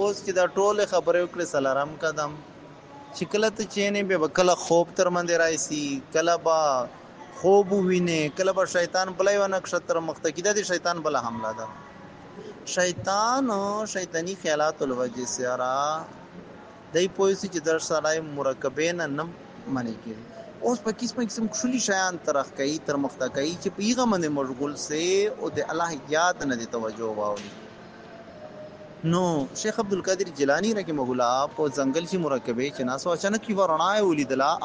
اوس چې دا ټول خبرې وکړې سلام قدم. چې کله ته چینې به کله خوب تر باندې راځي، کله با خوب وینه کله به شیطان بلای و نکشتر مخته. کیده دی شیطان بلا حمله ده. شیطان شیطانی خیالات الوجه سره دای پویسی چې در سره مرکبین نه منی کیږي اوس په کیسه قسم کښلی شیان طرف کوي، تر مخته کوي، چې پیغه باندې مشغول سي، او د الله یاد نه دی توجه واولي نو، شیخ عبد القادر جیلانی رحم الله په جنگل کې مرکبې چې ناسو اچانک یو رڼا ولیدله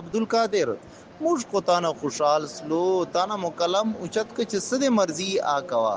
عبد القادر موږ کو تانا خوشحال سلو تانا مکلم، اوچت کې چې سده مرزي آکوا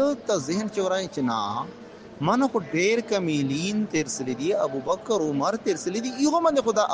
د ته ذهن چورای چې من کو ډیر کمیلین تیر سلی دی ابو بکر عمر تیر سلی دی یو من خدا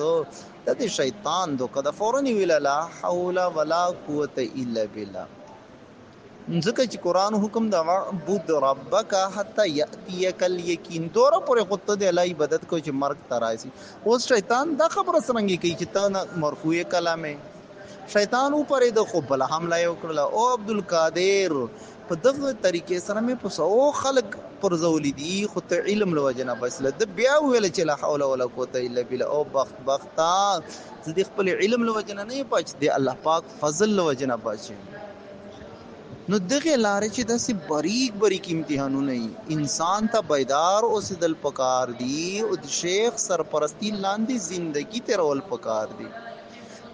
سو د شیطان دو کده فورن ویلا لا حول ولا قوت الا بالله. ځکه چې قران حکم دا بود ربک حتا یاتیک الیقین. دور پر خود ته الای عبادت کو چې مرګ ترایسی اوس شیطان دا خبره سرنګي کوي چې ته مرفوع کلامه شیطان اوپر د خو بل حمله وکړه او عبد القادر په دغه طریقې سره مې په سو خلق پر زولې دي، خو ته علم لو جنا بس له بیا ویل چې لا حول ولا قوت الا بالله. او بخت بختا زدي خپل علم لو جنا نه پچ دی الله پاک فضل لو جنا پچ نو دغه لارې چې داسې باریک باریک امتحانونه انسان ته بیدار او سدل پکار دی او د شیخ سرپرستی لاندې زندگی تیرول پکار دی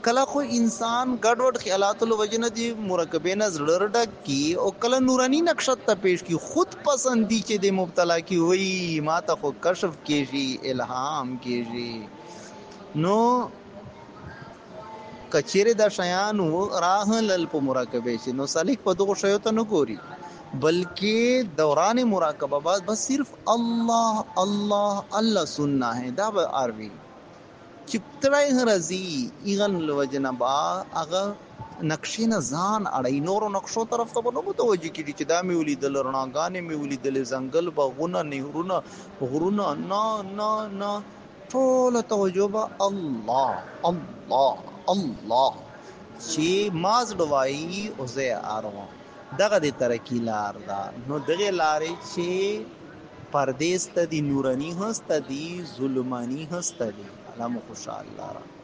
کله خو انسان ګډوډ خیالات له وجنه دی مرکبې نه، زړه ډک کی او کله نورانی نقشت ته پیش کی، خود پسندی چې د مبتلا کی وای ما ته خو کشف کیږي، الهام کیږي. نو کچېره د شیان راه لل په مرکبې شي نو سالک په دغه شیو ته نه ګوري بلکہ دوران مراقبہ بعد بس صرف اللہ اللہ اللہ سننا ہے دا عربی چپتړای هرزي ایغن لوجنه با هغه نقشې نه ځان اړای نورو نقشو طرف ته نو متوجي کیږي چې دا مې ولیدل رڼاګانې مې ولیدل زنګل باغونه نهرونه غرونه نه نه نه ټول توجه به الله الله الله چې ماز ډوای او زه اروا دغه د ترکی لار دا۔ نو دغه لارې چې پردیس ته دی نورانی هست دی، ظلمانی هست دی۔ علامه خوشاله الله